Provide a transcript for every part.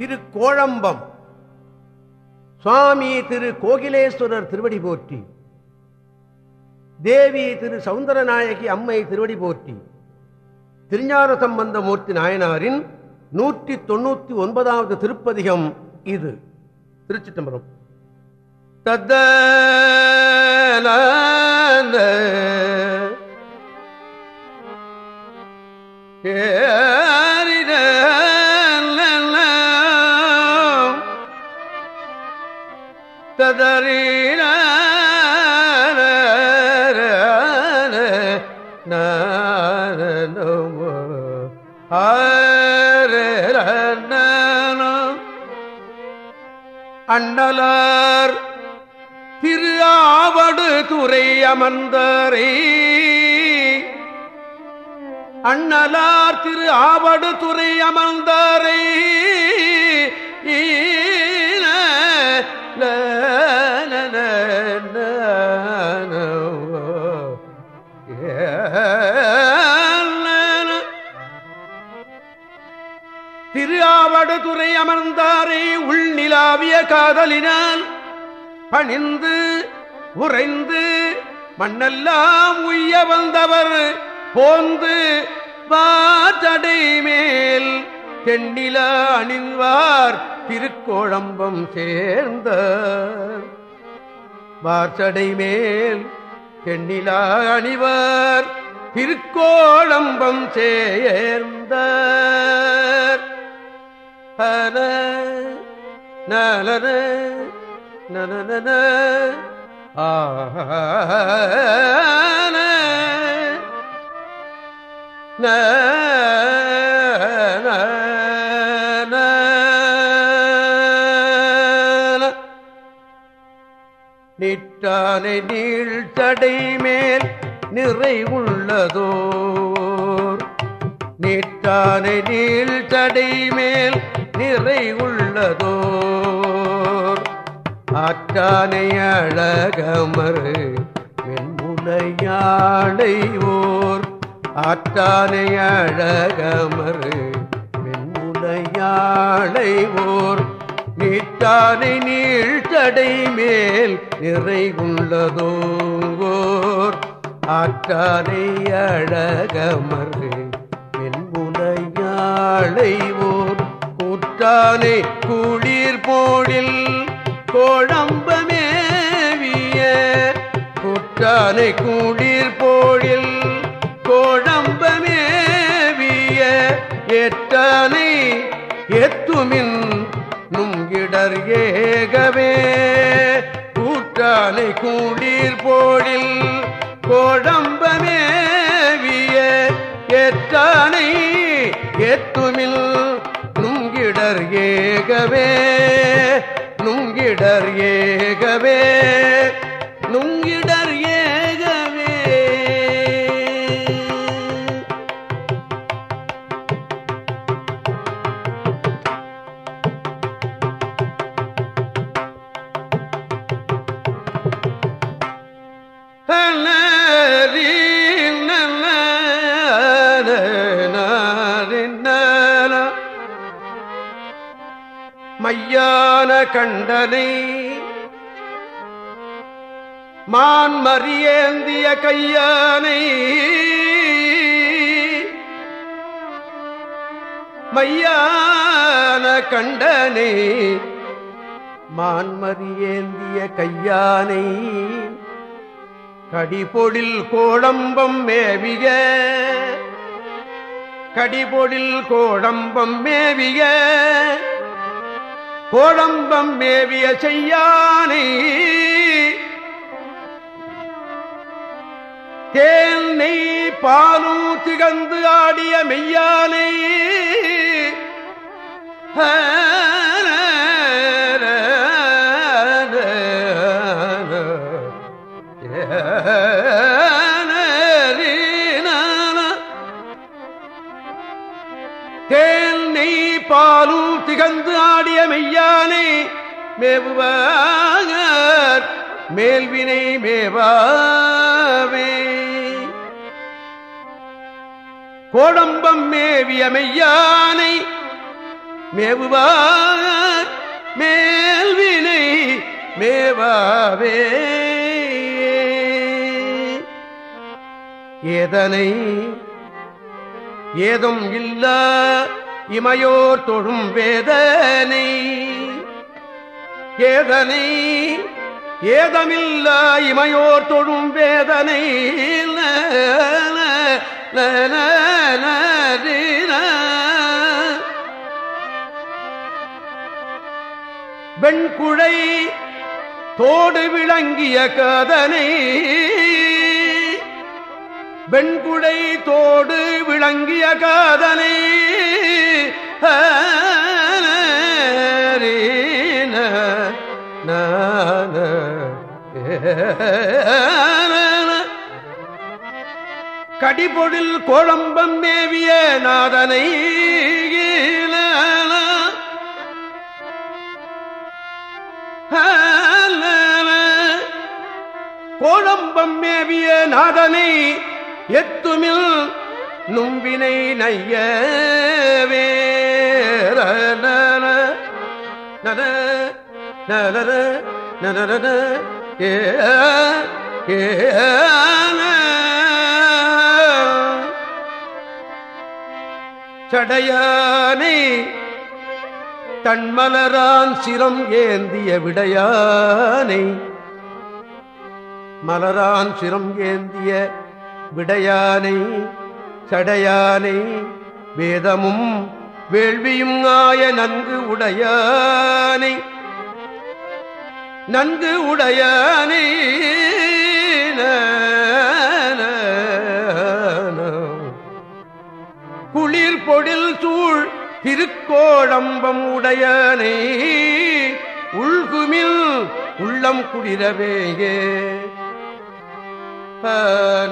திரு கோழம்பம். சுவாமி திரு கோகிலேஸ்வரர் திருவடி போற்றி. தேவி திரு சவுந்தரநாயகி அம்மை திருவடி போற்றி. திருஞான சம்பந்தமூர்த்தி நாயனாரின் நூற்றி தொண்ணூத்தி ஒன்பதாவது திருப்பதிகம் இது. திருச்சி தம்பரம் தத்த ததரீன அண்ணலார் திரு ஆவடு துறை அமர்ந்தரை அண்ணலார் திரு ஆவடு துறை அமர்ந்தரை திரு ஆவடுதுறை அமர்ந்தாரை உள்நிலாவிய காதலினால். பணிந்து உறைந்து மண்ணெல்லாம் உய்ய வந்தவர். போந்து வாத்தடை மேல். தென்னில அணிவார் திருக்கோழம்பம் சேர்ந்த. வார்ச்சடை மேல் தென்னிலா அணிவர். திருக்கோழம்பம் சேர்ந்த. நலன நலன ஆன நிட்டானை நீழ்த்தடை மேல் நிறை உள்ளதோர். நீள் தடை மேல் நிறை உள்ளதோர் ஆற்றானை அழகமரு மென்முனையாடை ஓர். ஆற்றானை அழகமரு மென்முனையாடை ஓர். நீட்டானை நீழ்த்தடை மேல் நிறை உள்ளதோர் ஆற்றானை அழகமரு வெண்முலையாளை ஓர். கூட்டானை குளிர் போடில் கோழம்பமேவிய குற்றானை குளிர் போடில் கோழம்பமேவிய எட்டானை எத்துமின் நுங்கிடர் ஏகவே கூட்டானை குளிர் போடில் கோழம்பமேவிய எட்டானை எத்துமில் நுங்கிடர் ஏகவே நுங்கிடர் ஏகவே. மையான கண்டனை. மான் மறியேந்திய கையானை. மையான கண்டனை. மான்மறியேந்திய கையானை. கடிபொடில் கோடம்பம் மேவிய கடிபொடில் கோடம்பம் மேவிய கோடம்பம் மேவிய செய்யானை. தேன் நெய் பாலும் திகழ்ந்து ஆடிய மெய்யானை. திகந்து மெய்யானை மேவுவார் மேல்வினை மேவாவே. கோடம்பம் மேவிய மெய்யானை மேவுவார் மேல்வினை மேவாவே. ஏதனை ஏதும் இல்ல இமையோர் தொழும் வேதனை. ஏதனை ஏதமில்ல இமையோர் தொழும் வேதனை. வெண்குழை தோடு விளங்கிய கதனை. வெண்குடை தோடு விளங்கிய காதனை. கடிபொழில் கோழம்பம் மேவிய நாதனை கோழம்பம் மேவிய நாதனை எத்துமில் நும்பினை நையவே ஏ ஏ சடையானை தன்மலரான் சிரம் ஏந்திய விடையானை மலரான் சிரம் ஏந்திய விடையானை சடையானை வேதமும் வேள்வியும் ஆய நன்கு உடையானை நன்கு உடையானை குளிர் பொழில் சூழ் திருக்கோழம்பம் உடையனை உள்குமில் உள்ளம் குளிரவேயே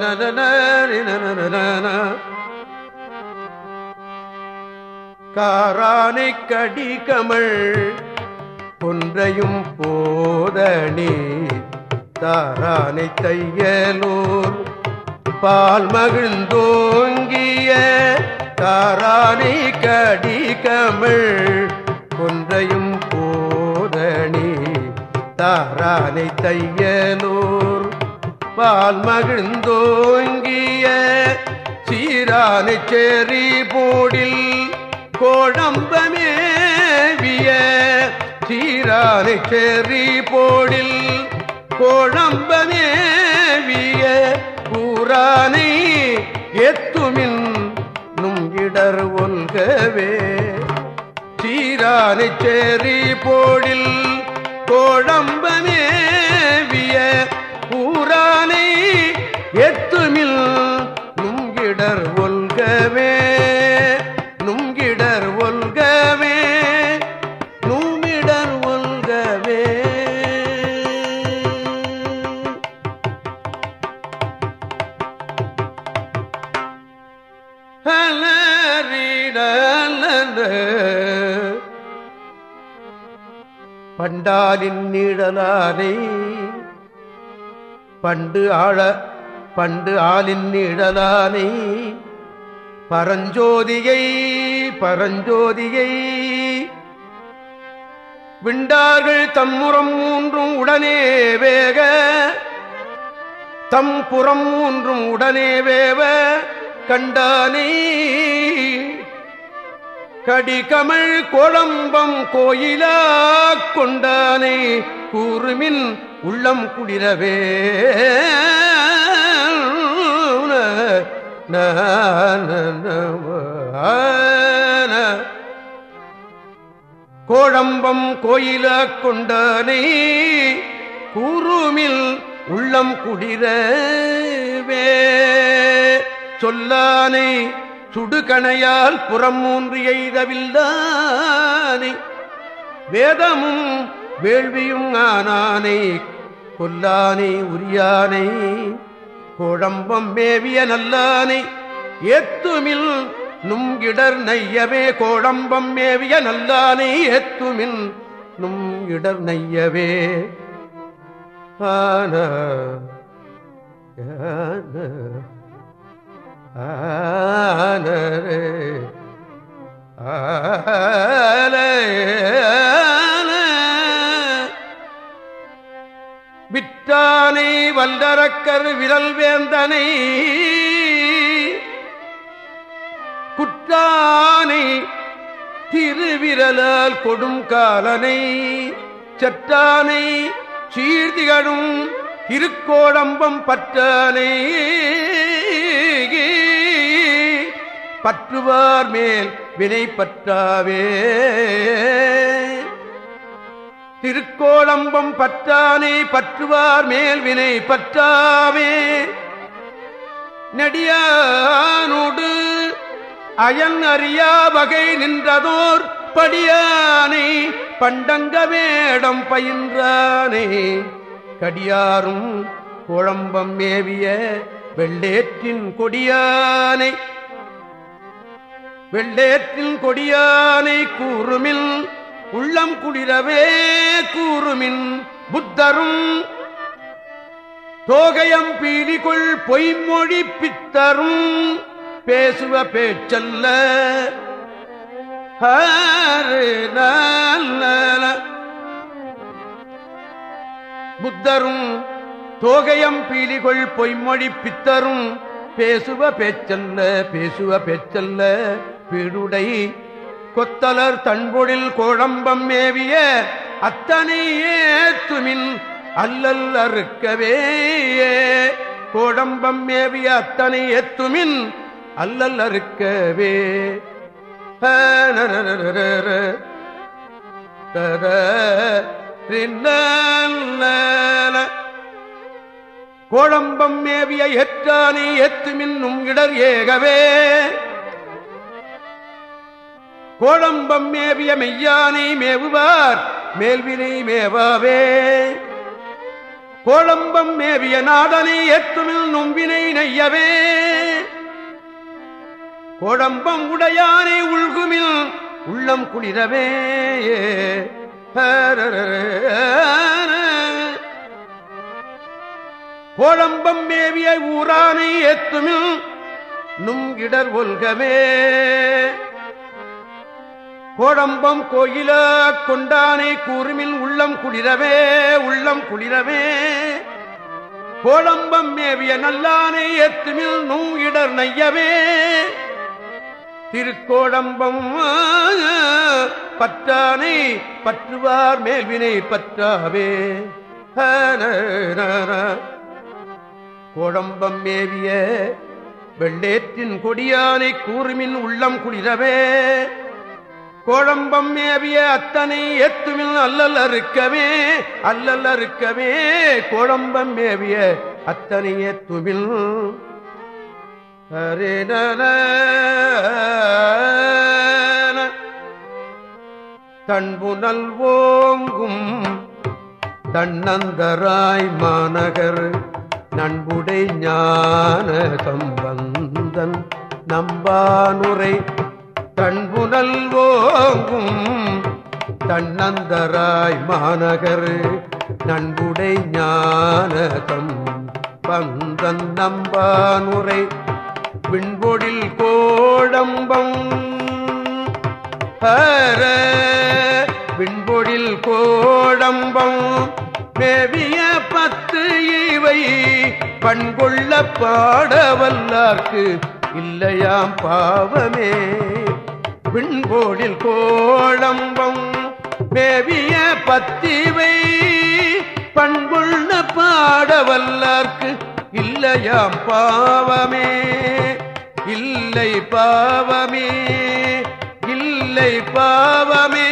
நன காரானை கடி கமல் ஒன்றையும் போதணி தாரானை தையலூர் பால் மகிழ்ந்தோங்கிய தாரானை கடி கமல் ஒன்றையும் போதணி தாரானை தையலூர் பால் மகிழ்ந்தோங்கிய சீரானை சேரி போடில் கோழம்பமேவிய சீரானை செறி போடில். கோழம்பமேவிய கூறானை எத்துமின் நும் இடர் ஒல்கவே. சீரானை செறி போடில். கோழம்பமேவிய கூறானை எத்துமில் நும் இடர் ஒல்கவே. பண்டாலின் பண்டு ஆழ பண்டு ஆளின் நிழலானை பரஞ்சோதியை பரஞ்சோதியை. விண்டார்கள் தம்முறம் மூன்றும் உடனே வேக. தம் புறம் மூன்றும் உடனே வேவ கண்டானே. கடிகமள் கோளம்பம் கோயிலா கொண்டானை கூறுமின் உள்ளம் குளிரவே. கோழம்பம் கோயிலா கொண்டானை கூறுமில் உள்ளம் குடிரவே சொல்லானை சுடுகணையால் புறம் மூன்று எய்தவில்லானை வேதமும் வேள்வியும் ஆனானை கொல்லானை உரியானை. கோழம்பம் மேவிய நல்லானை ஏத்துமில் நுங்கிடர் நையவே. கோழம்பம் மேவிய நல்லானை ஏத்துமில் நுங்கிடர் இடர் நையவே ஆன. ஆன விட்டானை வல்லரக்கர் விரல் வேந்தனை குற்றானை திருவிரலால் கொடும் காலனை செற்றானை சீர்திகழும் திருக்கோடம்பம் பற்றானை பற்றுவார் மேல் வினை பற்றாவே. திருக்கோளம்பம் பற்றானே பற்றுவார் மேல் வினை பற்றாவே. நெடியானோடு அயன் அறியா வகை நின்றதோர் படியானை பண்டங்க வேடம் பயின்றானே. கடியாரும் குழம்பம் மேவிய வெள்ளேற்றின் கொடியானை வெள்ளேற்றில் கொடியானை கூறுமில் உள்ளம் குளிரவே கூறுமின் புத்தரும். தோகையம் பீலிகொள் பொய்மொழி பித்தரும். பேசுவ பேச்சல்ல. புத்தரும் தோகையம் பீலிகொள் பொய்மொழி பித்தரும். பேசுவ பேச்சல்ல பேசுவ பேச்சல்ல. பெருடை கொத்தலர் தன்பொழில் கோழம்பம் மேவிய அத்தனை ஏத்துமின் அல்லல் அறுக்கவே. கோடம்பம் மேவிய அத்தனை ஏத்துமின் அல்லல் அறுக்கவே. கோழம்பம் மேவிய எற்றானை ஏத்துமின்னும் இடர் ஏகவே. கோழம்பம் மேவிய மெய்யானை மேவுவார் மேல்வினை மேவாவே. கோழம்பம் மேவிய நாடனை ஏற்றுமில் நொம்பினை நெய்யவே. கோடம்பம் உடையானை உள்குமில் உள்ளம் குளிரவே. கோழம்பம் மேவிய ஊரானை ஏத்துமில் நுங்கிடர் ஒல்கவே. கோடம்பம் கோயில கொண்டானை கூறுமின் உள்ளம் குளிரவே உள்ளம் குளிரவே. கோடம்பம் மேவிய நல்லானை ஏத்துமில் நூ இடர் நையவே. திருக்கோடம்பம் பற்றானை பற்றுவார் மேல்வினை பற்றாவே. கோடம்பம் மேவிய வெள்ளேற்றின் கொடியானை கூறுமின் உள்ளம் குளிரவே. கோழம்பம் மேவிய அத்தனை ஏத்துமில் அல்லல் அறுக்கவே அல்லல் அறுக்கவே கோழம்பம் மேவிய அத்தனை ஏத்துமில் தன்புணல் ஓங்கும் தன்னந்தராய் மாநகர் நண்புடை ஞான சம்பந்தன் நம்பானுரை தன்புனல் ஓங்கும் தன்னந்தராய் மாநகர் நண்புடை ஞானகம் பந்தன் நம்பானுரை விண்பொடில் கோடம்பம். ஹர விண்பொடில் கோடம்பம். மேவிய பத்து இவை பண்கொள்ள பாடவல்லார்க்கு இல்லையாம் பாவமே. விண்கோடில் கோளம்பம் மேவிய பத்திவை பண்புள்ள பாடவல்லார்க்கு இல்லையாம் பாவமே இல்லை பாவமே இல்லை பாவமே.